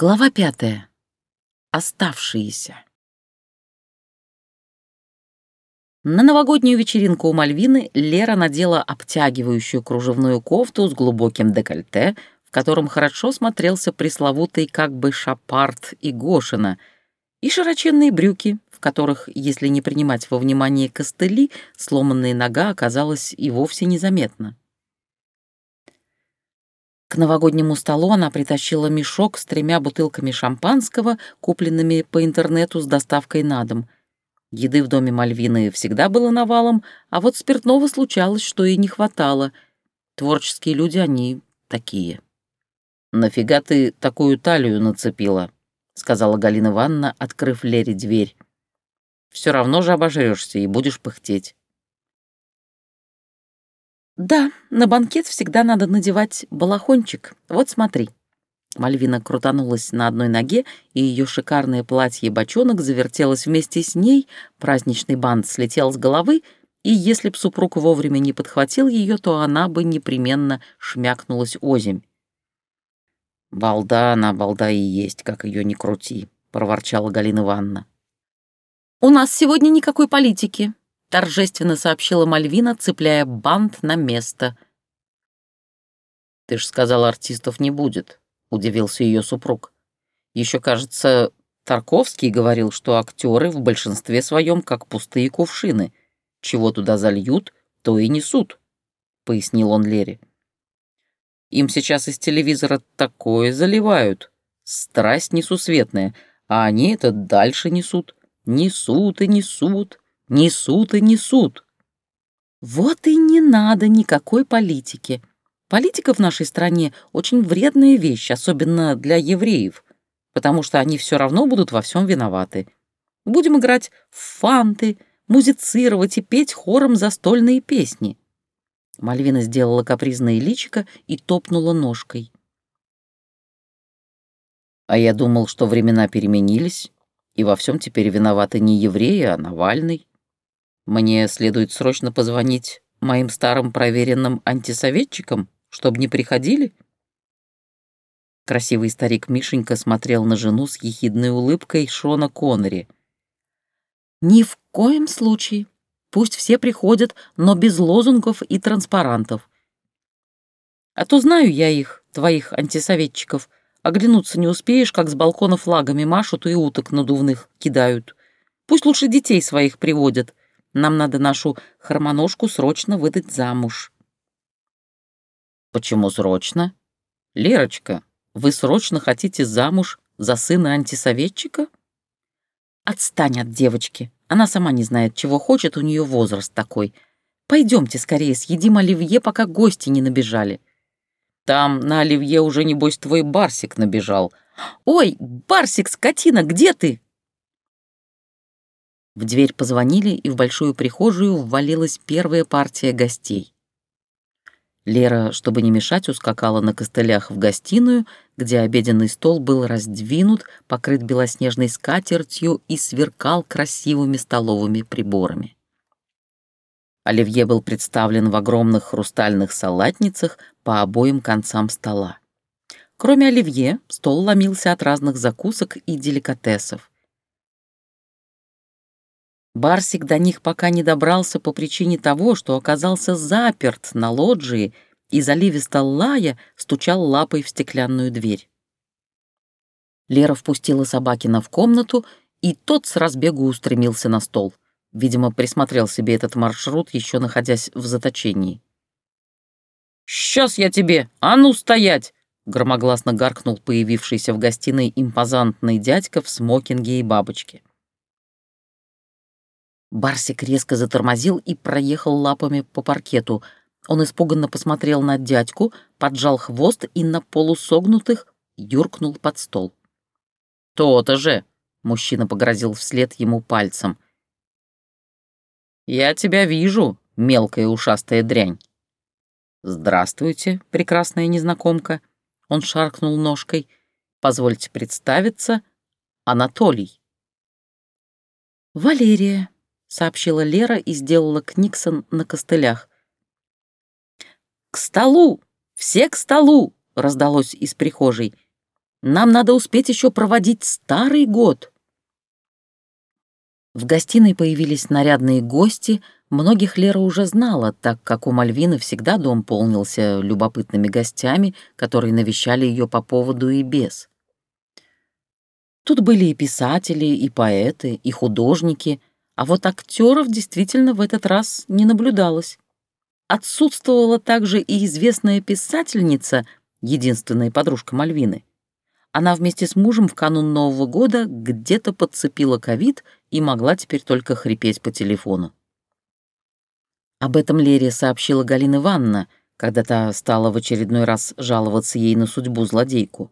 Глава пятая. Оставшиеся. На новогоднюю вечеринку у Мальвины Лера надела обтягивающую кружевную кофту с глубоким декольте, в котором хорошо смотрелся пресловутый как бы шапарт и гошина, и широченные брюки, в которых, если не принимать во внимание костыли, сломанная нога оказалась и вовсе незаметна. К новогоднему столу она притащила мешок с тремя бутылками шампанского, купленными по интернету с доставкой на дом. Еды в доме Мальвины всегда было навалом, а вот спиртного случалось, что и не хватало. Творческие люди они такие. «Нафига ты такую талию нацепила?» — сказала Галина Ивановна, открыв Лере дверь. «Все равно же обожрешься и будешь пыхтеть». «Да, на банкет всегда надо надевать балахончик. Вот смотри». Мальвина крутанулась на одной ноге, и ее шикарное платье-бочонок завертелось вместе с ней, праздничный бант слетел с головы, и если б супруг вовремя не подхватил ее, то она бы непременно шмякнулась озимь. «Балда она, балда и есть, как ее не крути», — проворчала Галина Ивановна. «У нас сегодня никакой политики», — торжественно сообщила Мальвина, цепляя бант на место. «Ты ж сказал, артистов не будет», — удивился ее супруг. Еще, кажется, Тарковский говорил, что актеры в большинстве своем как пустые кувшины. Чего туда зальют, то и несут», — пояснил он Лере. «Им сейчас из телевизора такое заливают. Страсть несусветная, а они это дальше несут. Несут и несут» Несут и несут. Вот и не надо никакой политики. Политика в нашей стране очень вредная вещь, особенно для евреев, потому что они все равно будут во всем виноваты. Будем играть в фанты, музицировать и петь хором застольные песни. Мальвина сделала капризное личико и топнула ножкой. А я думал, что времена переменились, и во всем теперь виноваты не евреи, а Навальный. Мне следует срочно позвонить моим старым проверенным антисоветчикам, чтобы не приходили?» Красивый старик Мишенька смотрел на жену с ехидной улыбкой Шона Коннери. «Ни в коем случае. Пусть все приходят, но без лозунгов и транспарантов. А то знаю я их, твоих антисоветчиков. Оглянуться не успеешь, как с балкона флагами машут и уток надувных кидают. Пусть лучше детей своих приводят. Нам надо нашу хромоножку срочно выдать замуж». «Почему срочно? Лерочка, вы срочно хотите замуж за сына антисоветчика?» «Отстань от девочки. Она сама не знает, чего хочет, у нее возраст такой. Пойдемте скорее съедим оливье, пока гости не набежали». «Там на оливье уже, небось, твой Барсик набежал». «Ой, Барсик, скотина, где ты?» В дверь позвонили, и в большую прихожую ввалилась первая партия гостей. Лера, чтобы не мешать, ускакала на костылях в гостиную, где обеденный стол был раздвинут, покрыт белоснежной скатертью и сверкал красивыми столовыми приборами. Оливье был представлен в огромных хрустальных салатницах по обоим концам стола. Кроме оливье, стол ломился от разных закусок и деликатесов. Барсик до них пока не добрался по причине того, что оказался заперт на лоджии и, заливисто лая, стучал лапой в стеклянную дверь. Лера впустила Собакина в комнату, и тот с разбегу устремился на стол. Видимо, присмотрел себе этот маршрут, еще находясь в заточении. «Сейчас я тебе! А ну, стоять!» громогласно гаркнул появившийся в гостиной импозантный дядька в смокинге и бабочке. Барсик резко затормозил и проехал лапами по паркету. Он испуганно посмотрел на дядьку, поджал хвост и на полусогнутых юркнул под стол. «То-то же!» — мужчина погрозил вслед ему пальцем. «Я тебя вижу, мелкая ушастая дрянь!» «Здравствуйте, прекрасная незнакомка!» — он шаркнул ножкой. «Позвольте представиться, Анатолий». «Валерия», — сообщила Лера и сделала Книксон на костылях. «К столу! Все к столу!» — раздалось из прихожей. Нам надо успеть еще проводить старый год». В гостиной появились нарядные гости, многих Лера уже знала, так как у Мальвины всегда дом полнился любопытными гостями, которые навещали ее по поводу и без. Тут были и писатели, и поэты, и художники, а вот актеров действительно в этот раз не наблюдалось. Отсутствовала также и известная писательница, единственная подружка Мальвины. Она вместе с мужем в канун Нового года где-то подцепила ковид и могла теперь только хрипеть по телефону. Об этом Лере сообщила Галина Ивановна, когда та стала в очередной раз жаловаться ей на судьбу злодейку.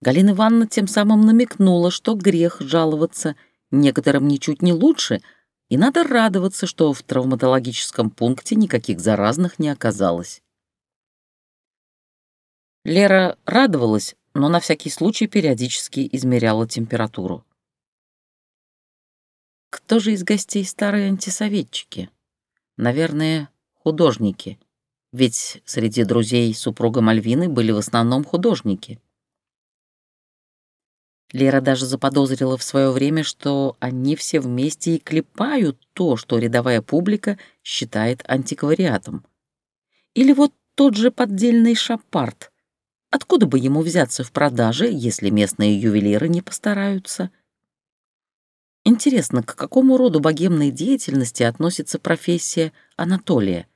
Галина Ивановна тем самым намекнула, что грех жаловаться некоторым ничуть не лучше, и надо радоваться, что в травматологическом пункте никаких заразных не оказалось. Лера радовалась, но на всякий случай периодически измеряла температуру. Кто же из гостей старые антисоветчики? Наверное, художники. Ведь среди друзей супруга Мальвины были в основном художники. Лера даже заподозрила в свое время, что они все вместе и клепают то, что рядовая публика считает антиквариатом. Или вот тот же поддельный шапарт. Откуда бы ему взяться в продаже, если местные ювелиры не постараются? Интересно, к какому роду богемной деятельности относится профессия Анатолия?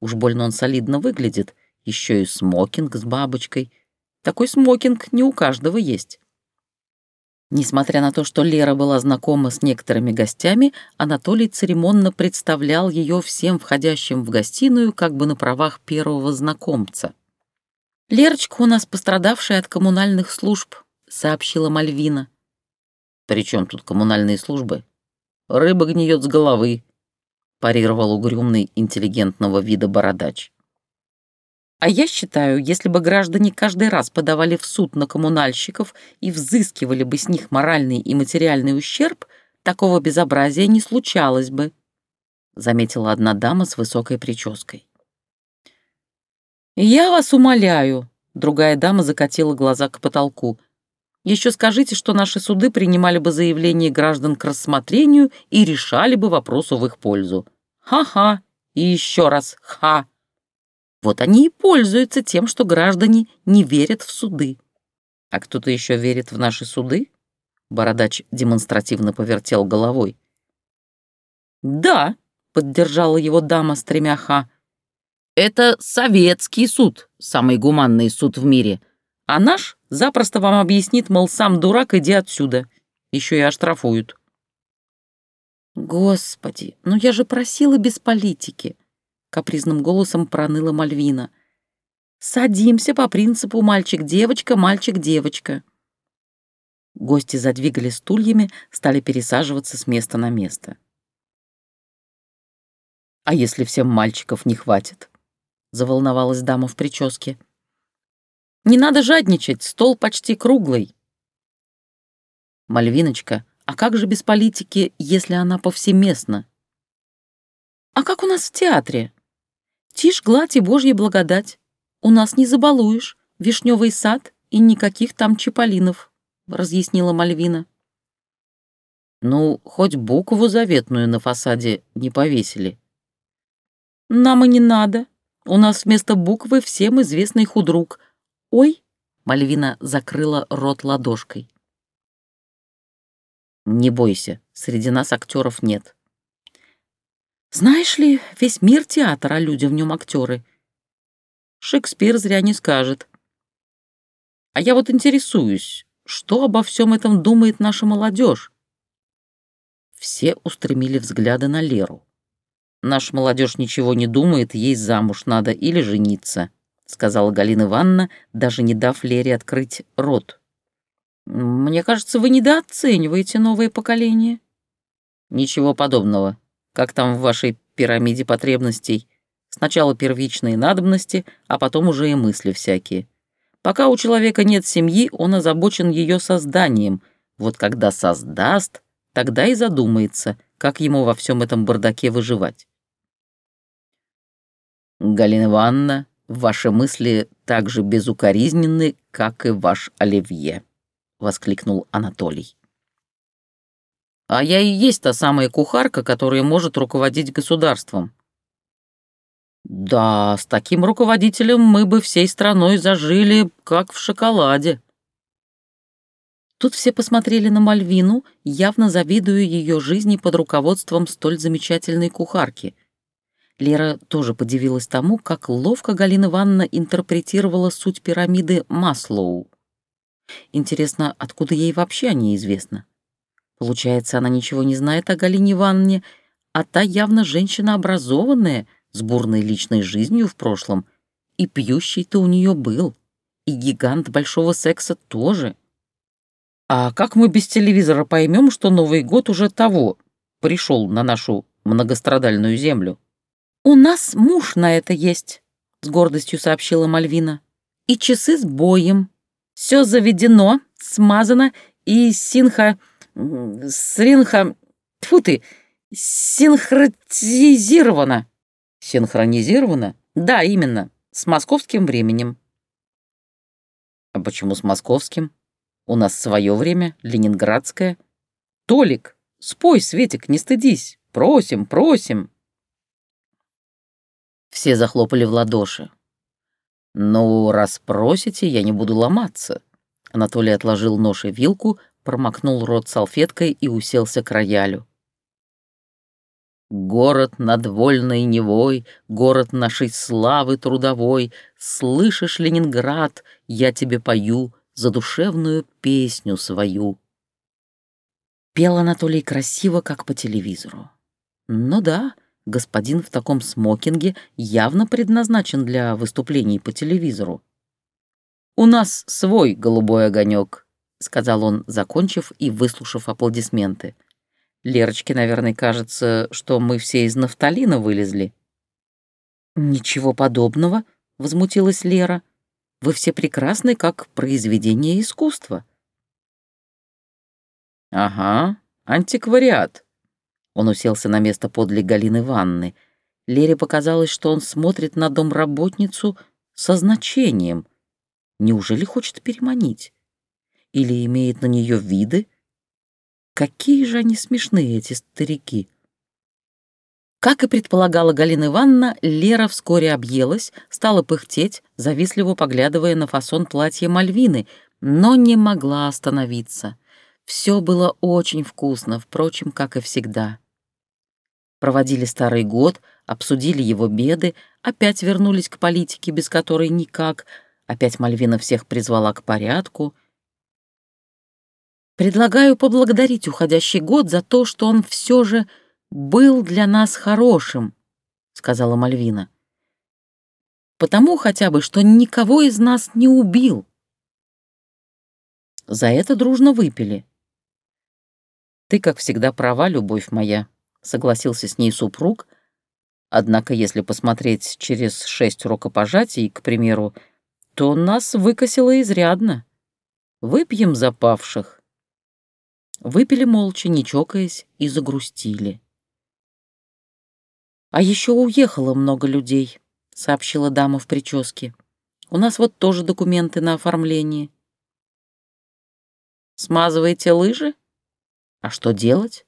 Уж больно он солидно выглядит, еще и смокинг с бабочкой. Такой смокинг не у каждого есть. Несмотря на то, что Лера была знакома с некоторыми гостями, Анатолий церемонно представлял ее всем входящим в гостиную как бы на правах первого знакомца. «Лерочка у нас пострадавшая от коммунальных служб», — сообщила Мальвина. «При чем тут коммунальные службы? Рыба гниет с головы», — парировал угрюмный интеллигентного вида бородач. А я считаю, если бы граждане каждый раз подавали в суд на коммунальщиков и взыскивали бы с них моральный и материальный ущерб, такого безобразия не случалось бы, заметила одна дама с высокой прической. «Я вас умоляю», — другая дама закатила глаза к потолку, «еще скажите, что наши суды принимали бы заявления граждан к рассмотрению и решали бы вопрос в их пользу. Ха-ха, и еще раз ха!» Вот они и пользуются тем, что граждане не верят в суды. А кто-то еще верит в наши суды? Бородач демонстративно повертел головой. «Да», — поддержала его дама с тремя ха, — «это советский суд, самый гуманный суд в мире, а наш запросто вам объяснит, мол, сам дурак, иди отсюда. Еще и оштрафуют». «Господи, ну я же просила без политики», — капризным голосом проныла Мальвина. «Садимся по принципу мальчик-девочка, мальчик-девочка». Гости задвигали стульями, стали пересаживаться с места на место. «А если всем мальчиков не хватит?» — заволновалась дама в прическе. «Не надо жадничать, стол почти круглый». «Мальвиночка, а как же без политики, если она повсеместна?» «А как у нас в театре?» Тишь, гладь и божья благодать. У нас не забалуешь. Вишневый сад и никаких там чаполинов, разъяснила Мальвина. Ну, хоть букву заветную на фасаде не повесили. Нам и не надо. У нас вместо буквы всем известный худрук. Ой, Мальвина закрыла рот ладошкой. Не бойся, среди нас актеров нет. Знаешь ли, весь мир театр, а люди в нем актеры. Шекспир зря не скажет. А я вот интересуюсь, что обо всем этом думает наша молодежь? Все устремили взгляды на Леру. Наша молодежь ничего не думает, ей замуж надо или жениться, сказала Галина Ивановна, даже не дав Лере открыть рот. Мне кажется, вы недооцениваете новое поколение. Ничего подобного, как там в вашей пирамиде потребностей. Сначала первичные надобности, а потом уже и мысли всякие. Пока у человека нет семьи, он озабочен ее созданием. Вот когда создаст, тогда и задумается, как ему во всем этом бардаке выживать. «Галина Ивановна, Ваши мысли так же безукоризненны, как и ваш оливье», — воскликнул Анатолий. «А я и есть та самая кухарка, которая может руководить государством». «Да, с таким руководителем мы бы всей страной зажили, как в шоколаде». Тут все посмотрели на Мальвину, явно завидуя ее жизни под руководством столь замечательной кухарки — Лера тоже подивилась тому, как ловко Галина Ивановна интерпретировала суть пирамиды Маслоу. Интересно, откуда ей вообще о ней известно? Получается, она ничего не знает о Галине Ивановне, а та явно женщина образованная, с бурной личной жизнью в прошлом. И пьющий-то у нее был, и гигант большого секса тоже. А как мы без телевизора поймем, что Новый год уже того пришел на нашу многострадальную землю? «У нас муж на это есть», — с гордостью сообщила Мальвина. «И часы с боем. Все заведено, смазано и синха... сринха... Тьфу ты! Синхронизировано». «Синхронизировано? Да, именно. С московским временем». «А почему с московским? У нас свое время, ленинградское. Толик, спой, Светик, не стыдись. Просим, просим». Все захлопали в ладоши. «Ну, раз просите, я не буду ломаться». Анатолий отложил нож и вилку, промокнул рот салфеткой и уселся к роялю. Город над вольной Невой, город нашей славы трудовой, Слышишь, Ленинград, я тебе пою задушевную песню свою. Пел Анатолий красиво, как по телевизору. Ну да, господин в таком смокинге явно предназначен для выступлений по телевизору. «У нас свой голубой огонек», — сказал он, закончив и выслушав аплодисменты. «Лерочке, наверное, кажется, что мы все из нафталина вылезли». «Ничего подобного», — возмутилась Лера. «Вы все прекрасны, как произведение искусства». «Ага, антиквариат», он уселся на место подле Галины Ванны. Лере показалось, что он смотрит на домработницу со значением. Неужели хочет переманить? Или имеет на нее виды? Какие же они смешные, эти старики! Как и предполагала Галина Ивановна, Лера вскоре объелась, стала пыхтеть, завистливо поглядывая на фасон платья Мальвины, но не могла остановиться. Все было очень вкусно, впрочем, как и всегда. Проводили старый год, обсудили его беды, опять вернулись к политике, без которой никак, опять Мальвина всех призвала к порядку. Предлагаю поблагодарить уходящий год за то, что он все же был для нас хорошим, сказала Мальвина. Потому хотя бы, что никого из нас не убил. За это дружно выпили. «Ты, как всегда, права, любовь моя», — согласился с ней супруг. «Однако, если посмотреть через шесть рукопожатий, к примеру, то нас выкосило изрядно. Выпьем за павших». Выпили молча, не чокаясь, и загрустили. «А еще уехало много людей», — сообщила дама в прическе. «У нас вот тоже документы на оформление». «Смазываете лыжи?» А что делать?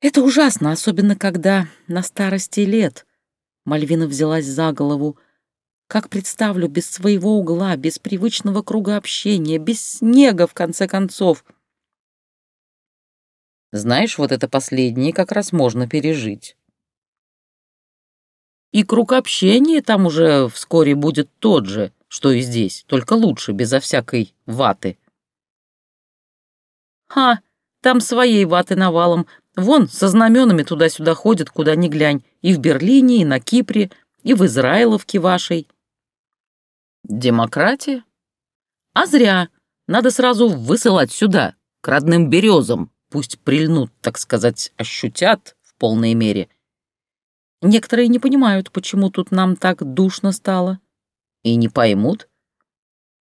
Это ужасно, особенно когда на старости лет. Мальвина взялась за голову. Как представлю, без своего угла, без привычного круга общения, без снега, в конце концов. Знаешь, вот это последнее как раз можно пережить. И круг общения там уже вскоре будет тот же, что и здесь, только лучше, безо всякой ваты. Ха, там своей ваты навалом. Вон, со знаменами туда-сюда ходят, куда ни глянь. И в Берлине, и на Кипре, и в Израиловке вашей. Демократия? А зря. Надо сразу высылать сюда, к родным березам. Пусть прильнут, так сказать, ощутят в полной мере. Некоторые не понимают, почему тут нам так душно стало. И не поймут.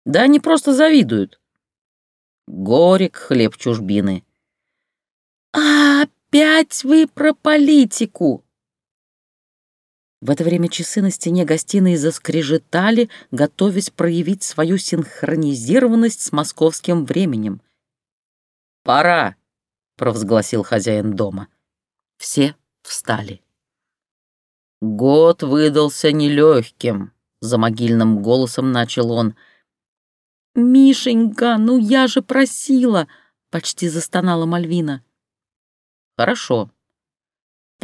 Да они просто завидуют. Горек хлеб чужбины. «А опять вы про политику!» В это время часы на стене гостиной заскрежетали, готовясь проявить свою синхронизированность с московским временем. «Пора!» — провозгласил хозяин дома. Все встали. «Год выдался нелегким», — за могильным голосом начал он. «Мишенька, ну я же просила!» — почти застонала Мальвина. «Хорошо»,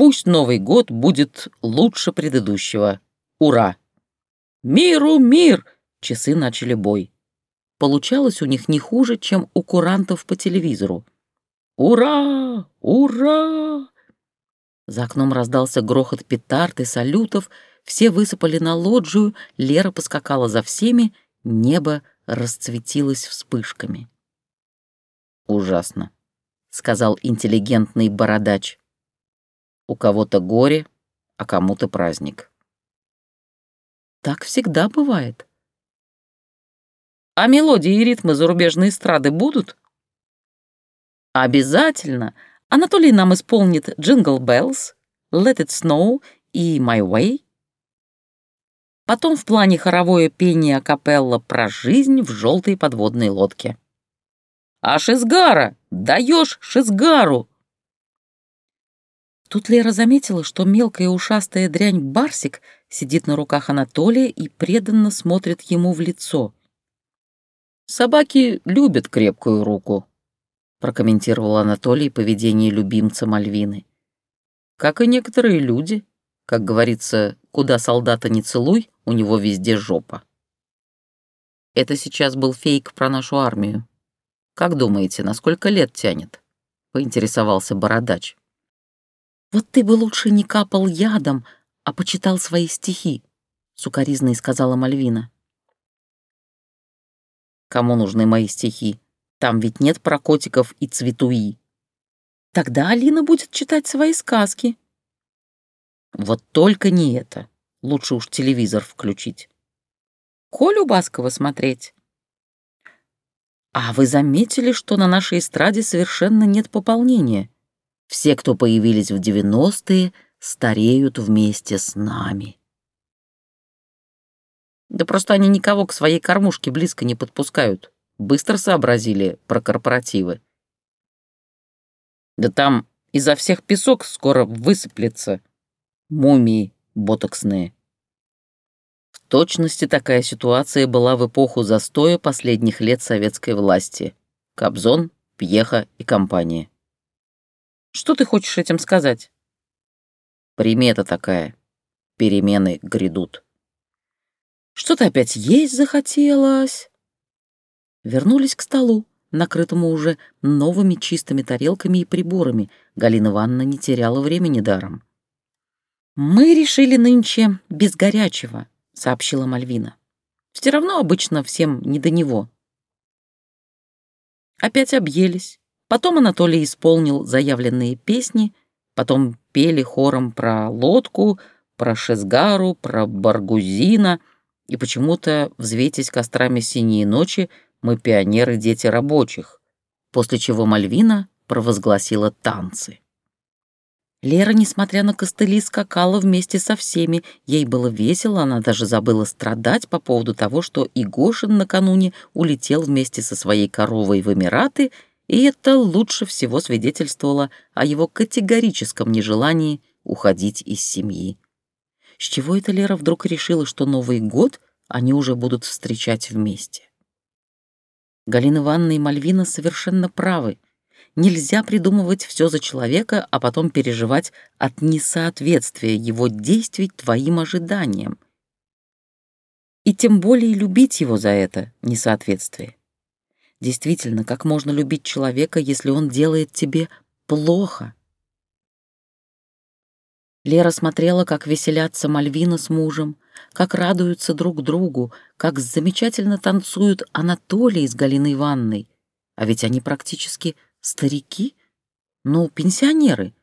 Пусть Новый год будет лучше предыдущего. Ура! Миру мир! Часы начали бой. Получалось у них не хуже, чем у курантов по телевизору. Ура! Ура! За окном раздался грохот петард и салютов, все высыпали на лоджию, Лера поскакала за всеми, небо расцветилось вспышками. «Ужасно», — сказал интеллигентный бородач. У кого-то горе, а кому-то праздник. Так всегда бывает. А мелодии и ритмы зарубежной эстрады будут? Обязательно. Анатолий нам исполнит «Jingle Bells», «Let It Snow» и «My Way». Потом в плане хоровое пение капелла про жизнь в желтой подводной лодке. «А Шизгара! Даешь Шизгару!» Тут Лера заметила, что мелкая ушастая дрянь Барсик сидит на руках Анатолия и преданно смотрит ему в лицо. «Собаки любят крепкую руку», — прокомментировал Анатолий поведение любимца Мальвины. «Как и некоторые люди. Как говорится, куда солдата не целуй, у него везде жопа». Это сейчас был фейк про нашу армию. Как думаете, на сколько лет тянет? Поинтересовался бородач. «Вот ты бы лучше не капал ядом, а почитал свои стихи», — сукоризной сказала Мальвина. «Кому нужны мои стихи? Там ведь нет про котиков и цветуи». «Тогда Алина будет читать свои сказки». «Вот только не это. Лучше уж телевизор включить». «Колю Баскова смотреть». «А вы заметили, что на нашей эстраде совершенно нет пополнения?» Все, кто появились в 90-е, стареют вместе с нами. Да просто они никого к своей кормушке близко не подпускают. Быстро сообразили про корпоративы. Да там изо всех песок скоро высыплется. Мумии ботоксные. В точности такая ситуация была в эпоху застоя последних лет советской власти. Кобзон, Пьеха и компания. Что ты хочешь этим сказать? Примета такая. Перемены грядут. Что-то опять есть захотелось. Вернулись к столу, накрытому уже новыми чистыми тарелками и приборами. Галина Ивановна не теряла времени даром. «Мы решили нынче без горячего», — сообщила Мальвина. «Все равно обычно всем не до него». Опять объелись, Потом Анатолий исполнил заявленные песни, потом пели хором про лодку, про Шезгару, про Баргузина, и почему-то, взвейтесь кострами синие ночи, мы пионеры, дети рабочих, после чего Мальвина провозгласила танцы. Лера, несмотря на костыли, скакала вместе со всеми. Ей было весело, она даже забыла страдать по поводу того, что Игошин накануне улетел вместе со своей коровой в Эмираты — и это лучше всего свидетельствовало о его категорическом нежелании уходить из семьи. С чего это Лера вдруг решила, что Новый год они уже будут встречать вместе? Галина Ивановна и Мальвина совершенно правы. Нельзя придумывать все за человека, а потом переживать от несоответствия его действий твоим ожиданиям. И тем более любить его за это несоответствие. Действительно, как можно любить человека, если он делает тебе плохо? Лера смотрела, как веселятся Мальвина с мужем, как радуются друг другу, как замечательно танцуют Анатолий с Галиной Ивановной. А ведь они практически старики, ну, пенсионеры.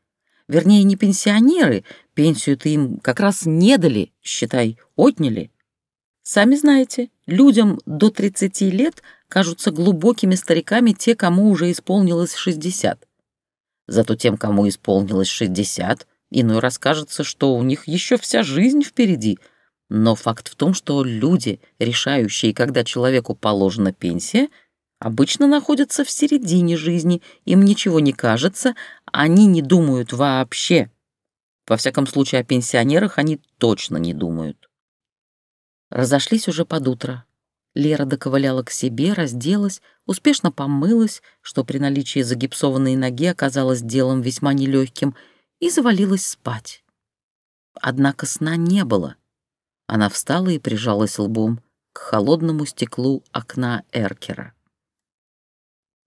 Вернее, не пенсионеры, пенсию-то им как раз не дали, считай, отняли. Сами знаете, людям до 30 лет кажутся глубокими стариками те, кому уже исполнилось 60. Зато тем, кому исполнилось 60, Иной раз кажется, что у них еще вся жизнь впереди. Но факт в том, что люди, решающие, когда человеку положена пенсия, обычно находятся в середине жизни, им ничего не кажется, они не думают вообще. Во всяком случае, о пенсионерах они точно не думают. Разошлись уже под утро. Лера доковыляла к себе, разделась, успешно помылась, что при наличии загипсованной ноги оказалось делом весьма нелегким, и завалилась спать. Однако сна не было. Она встала и прижалась лбом к холодному стеклу окна Эркера.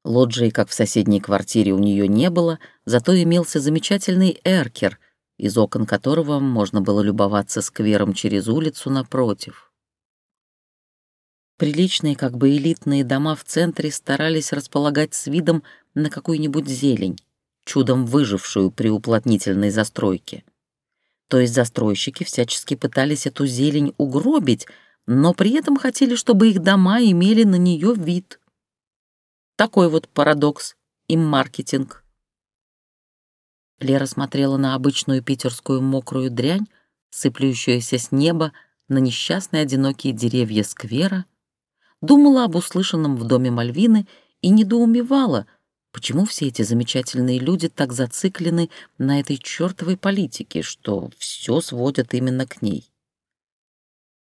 Лоджии, как в соседней квартире, у нее не было, зато имелся замечательный Эркер, из окон которого можно было любоваться сквером через улицу напротив. Приличные, как бы элитные дома в центре старались располагать с видом на какую-нибудь зелень, чудом выжившую при уплотнительной застройке. То есть застройщики всячески пытались эту зелень угробить, но при этом хотели, чтобы их дома имели на нее вид. Такой вот парадокс и маркетинг. Лера смотрела на обычную питерскую мокрую дрянь, сыплющуюся с неба на несчастные одинокие деревья сквера, думала об услышанном в доме Мальвины и недоумевала, почему все эти замечательные люди так зациклены на этой чертовой политике, что все сводят именно к ней.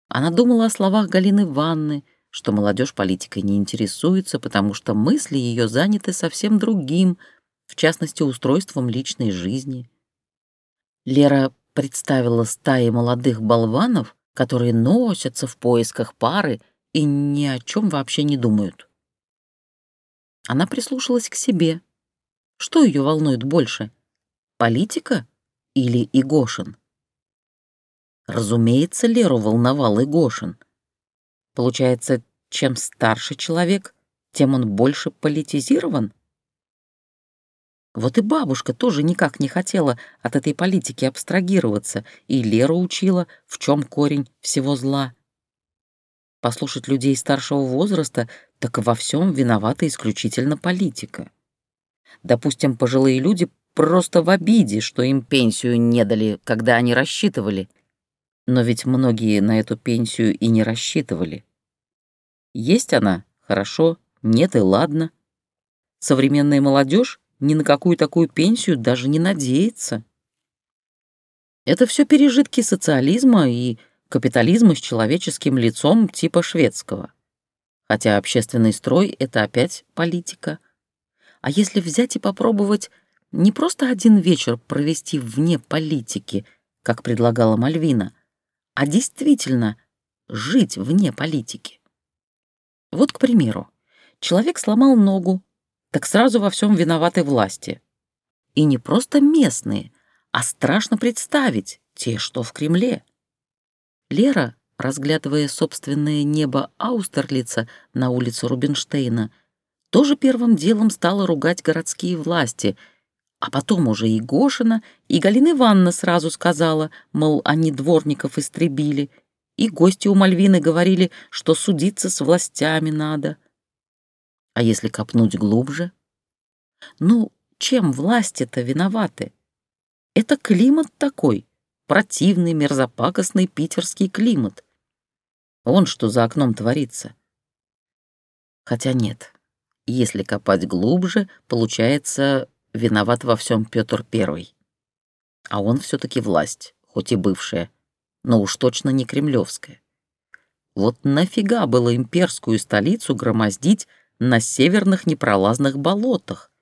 Она думала о словах Галины Ванны, что молодежь политикой не интересуется, потому что мысли ее заняты совсем другим, в частности, устройством личной жизни. Лера представила стаи молодых болванов, которые носятся в поисках пары и ни о чем вообще не думают. Она прислушалась к себе. Что ее волнует больше, политика или Игошин? Разумеется, Леру волновал Игошин. Получается, чем старше человек, тем он больше политизирован? Вот и бабушка тоже никак не хотела от этой политики абстрагироваться, и Лера учила, в чем корень всего зла. Послушать людей старшего возраста, так во всем виновата исключительно политика. Допустим, пожилые люди просто в обиде, что им пенсию не дали, когда они рассчитывали. Но ведь многие на эту пенсию и не рассчитывали. Есть она — хорошо, нет и ладно. Современная молодежь ни на какую такую пенсию даже не надеется. Это все пережитки социализма и капитализма с человеческим лицом типа шведского. Хотя общественный строй — это опять политика. А если взять и попробовать не просто один вечер провести вне политики, как предлагала Мальвина, а действительно жить вне политики. Вот, к примеру, человек сломал ногу, так сразу во всем виноваты власти. И не просто местные, а страшно представить те, что в Кремле. Лера, разглядывая собственное небо Аустерлица на улицу Рубинштейна, тоже первым делом стала ругать городские власти, а потом уже и Гошина, и Галина Ивановна сразу сказала, мол, они дворников истребили, и гости у Мальвины говорили, что судиться с властями надо. А если копнуть глубже? Ну, чем власти-то виноваты? Это климат такой, противный, мерзопакостный питерский климат. Он что за окном творится? Хотя нет, если копать глубже, получается, виноват во всем Петр Первый. А он все-таки власть, хоть и бывшая, но уж точно не кремлевская. Вот нафига было имперскую столицу громоздить на северных непролазных болотах?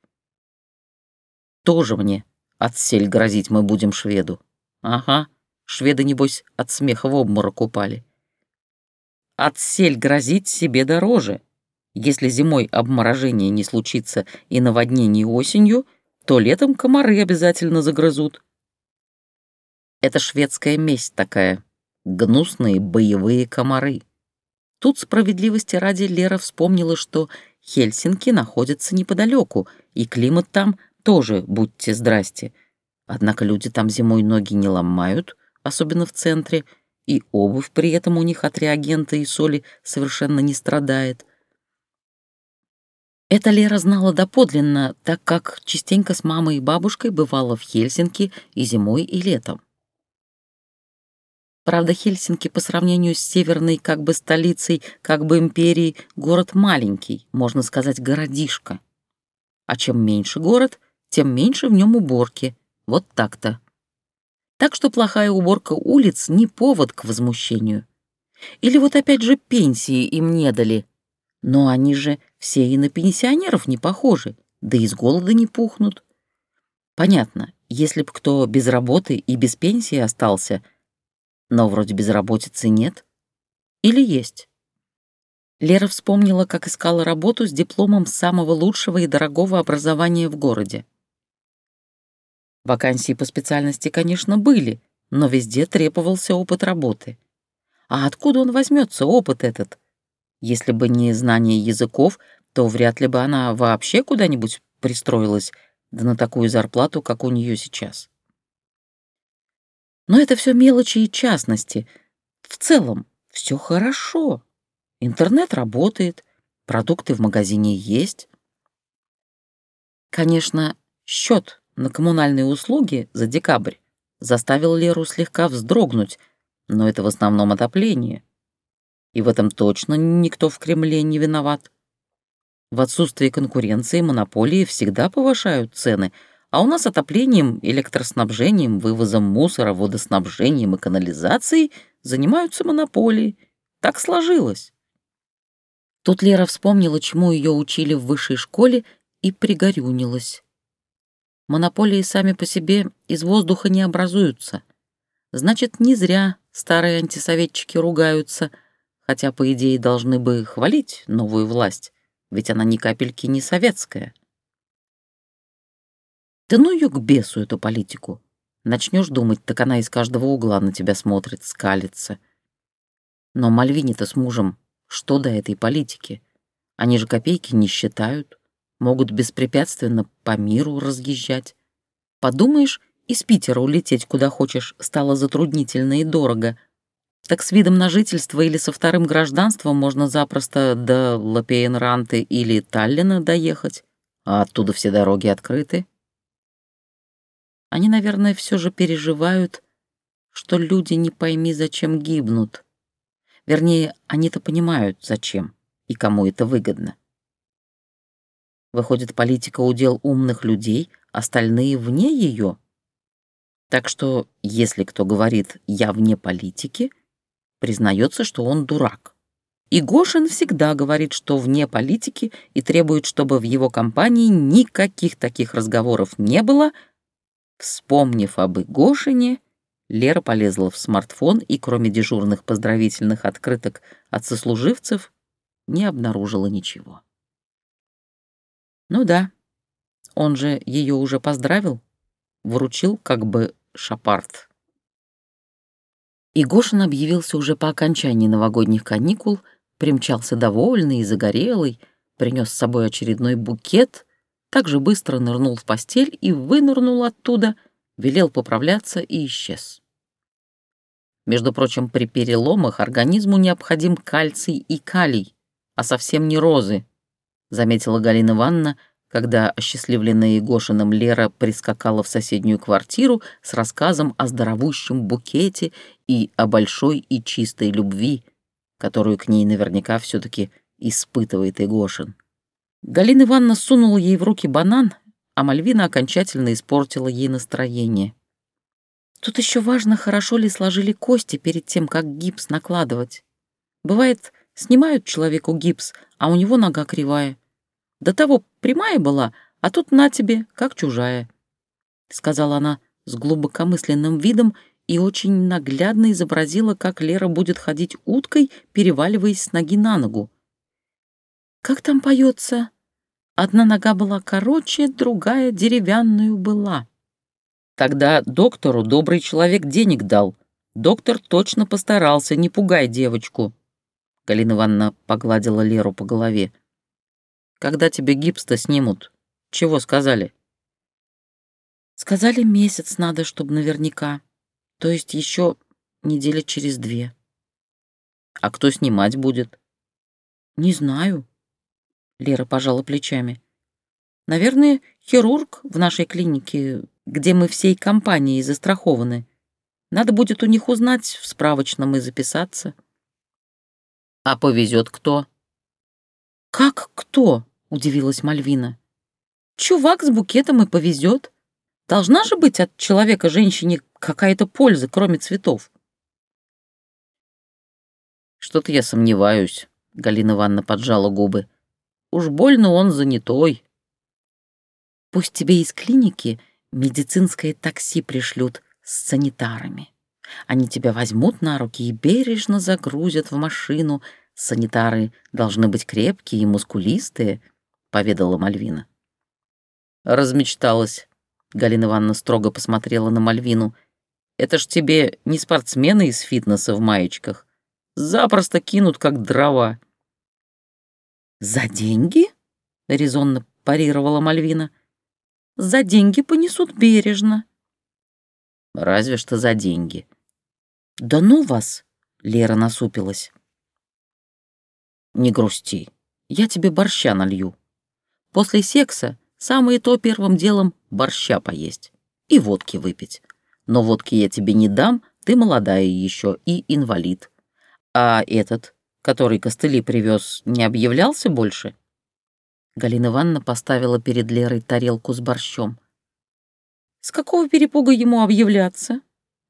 Тоже мне отсель грозить мы будем шведу. Ага, шведы, небось, от смеха в обморок упали. Отсель грозить себе дороже. Если зимой обморожение не случится и наводнение осенью, то летом комары обязательно загрызут. Это шведская месть такая. Гнусные боевые комары. Тут справедливости ради Лера вспомнила, что Хельсинки находятся неподалеку, и климат там тоже, будьте здрасте — Однако люди там зимой ноги не ломают, особенно в центре, и обувь при этом у них от реагента и соли совершенно не страдает. Это Лера знала доподлинно, так как частенько с мамой и бабушкой бывала в Хельсинки и зимой, и летом. Правда, Хельсинки по сравнению с северной как бы столицей, как бы империей, город маленький, можно сказать, городишко. А чем меньше город, тем меньше в нем уборки. Вот так-то. Так что плохая уборка улиц не повод к возмущению. Или вот опять же пенсии им не дали. Но они же все и на пенсионеров не похожи, да и с голода не пухнут. Понятно, если б кто без работы и без пенсии остался — но вроде безработицы нет. Или есть? Лера вспомнила, как искала работу с дипломом самого лучшего и дорогого образования в городе. Вакансии по специальности, конечно, были, но везде требовался опыт работы. А откуда он возьмется, опыт этот? Если бы не знание языков, то вряд ли бы она вообще куда-нибудь пристроилась, да на такую зарплату, как у нее сейчас. Но это все мелочи и частности. В целом, все хорошо. Интернет работает, продукты в магазине есть. Конечно, счет на коммунальные услуги за декабрь заставил Леру слегка вздрогнуть, но это в основном отопление. И в этом точно никто в Кремле не виноват. В отсутствии конкуренции монополии всегда повышают цены — а у нас отоплением, электроснабжением, вывозом мусора, водоснабжением и канализацией занимаются монополии. Так сложилось. Тут Лера вспомнила, чему ее учили в высшей школе, и пригорюнилась. Монополии сами по себе из воздуха не образуются. Значит, не зря старые антисоветчики ругаются, хотя, по идее, должны бы хвалить новую власть, ведь она ни капельки не советская. Да ну ее к бесу, эту политику. Начнешь думать, так она из каждого угла на тебя смотрит, скалится. Но Мальвине-то с мужем что до этой политики? Они же копейки не считают, могут беспрепятственно по миру разъезжать. Подумаешь, из Питера улететь куда хочешь стало затруднительно и дорого. Так с видом на жительство или со вторым гражданством можно запросто до Лапейнранты или Таллина доехать, а оттуда все дороги открыты. Они, наверное, все же переживают, что люди не пойми, зачем гибнут. Вернее, они-то понимают, зачем и кому это выгодно. Выходит, политика удел умных людей, остальные вне ее. Так что, если кто говорит «я вне политики», признается, что он дурак. И Гошин всегда говорит, что вне политики и требует, чтобы в его компании никаких таких разговоров не было, Вспомнив об Игошине, Лера полезла в смартфон и, кроме дежурных поздравительных открыток от сослуживцев, не обнаружила ничего. Ну да, он же ее уже поздравил, вручил как бы шапарт. Игошин объявился уже по окончании новогодних каникул, примчался довольный и загорелый, принес с собой очередной букет так же быстро нырнул в постель и вынырнул оттуда, велел поправляться и исчез. Между прочим, при переломах организму необходим кальций и калий, а совсем не розы, заметила Галина Ивановна, когда осчастливленная Егошиным Лера прискакала в соседнюю квартиру с рассказом о здоровущем букете и о большой и чистой любви, которую к ней наверняка все таки испытывает Егошин. Галина Ивановна сунула ей в руки банан, а Мальвина окончательно испортила ей настроение. Тут еще важно, хорошо ли сложили кости перед тем, как гипс накладывать. Бывает, снимают человеку гипс, а у него нога кривая. До того прямая была, а тут на тебе, как чужая. Сказала она с глубокомысленным видом и очень наглядно изобразила, как Лера будет ходить уткой, переваливаясь с ноги на ногу. «Как там поется?» Одна нога была короче, другая деревянную была. Тогда доктору добрый человек денег дал. Доктор точно постарался, не пугай девочку. Галина Ивановна погладила Леру по голове. Когда тебе гипс-то снимут? Чего сказали? Сказали, месяц надо, чтобы наверняка. То есть еще неделя через две. А кто снимать будет? Не знаю. Лера пожала плечами. Наверное, хирург в нашей клинике, где мы всей компанией застрахованы. Надо будет у них узнать в справочном и записаться. А повезет кто? Как кто? Удивилась Мальвина. Чувак с букетом и повезет. Должна же быть от человека женщине какая-то польза, кроме цветов. Что-то я сомневаюсь, Галина Ивановна поджала губы. Уж больно он занятой. Пусть тебе из клиники медицинское такси пришлют с санитарами. Они тебя возьмут на руки и бережно загрузят в машину. Санитары должны быть крепкие и мускулистые, — поведала Мальвина. Размечталась. Галина Ивановна строго посмотрела на Мальвину. «Это ж тебе не спортсмены из фитнеса в маечках. Запросто кинут, как дрова». «За деньги?» — резонно парировала Мальвина. «За деньги понесут бережно». «Разве что за деньги». «Да ну вас!» — Лера насупилась. «Не грусти, я тебе борща налью. После секса самое то первым делом борща поесть и водки выпить. Но водки я тебе не дам, ты молодая еще и инвалид. А этот который костыли привез, не объявлялся больше?» Галина Ивановна поставила перед Лерой тарелку с борщом. «С какого перепуга ему объявляться?»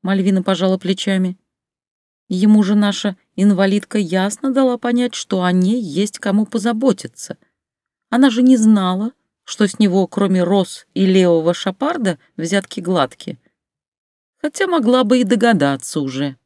Мальвина пожала плечами. «Ему же наша инвалидка ясно дала понять, что о ней есть кому позаботиться. Она же не знала, что с него, кроме роз и левого шапарда, взятки гладкие. Хотя могла бы и догадаться уже».